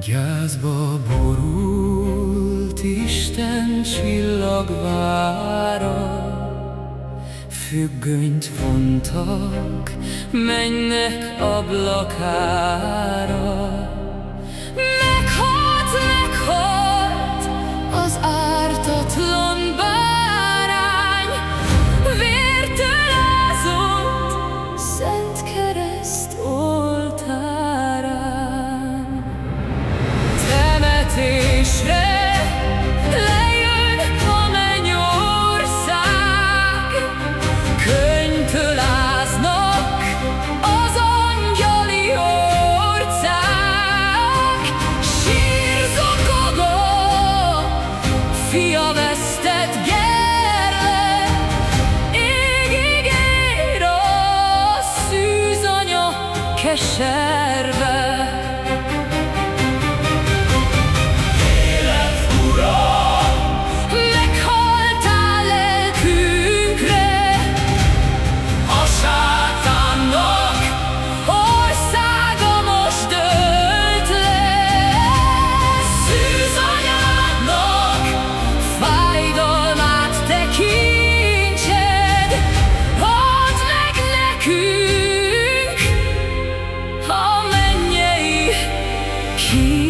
Gyászba borult Isten csillagvára, Függönyt vontak mennek ablakára. keşer ver. keep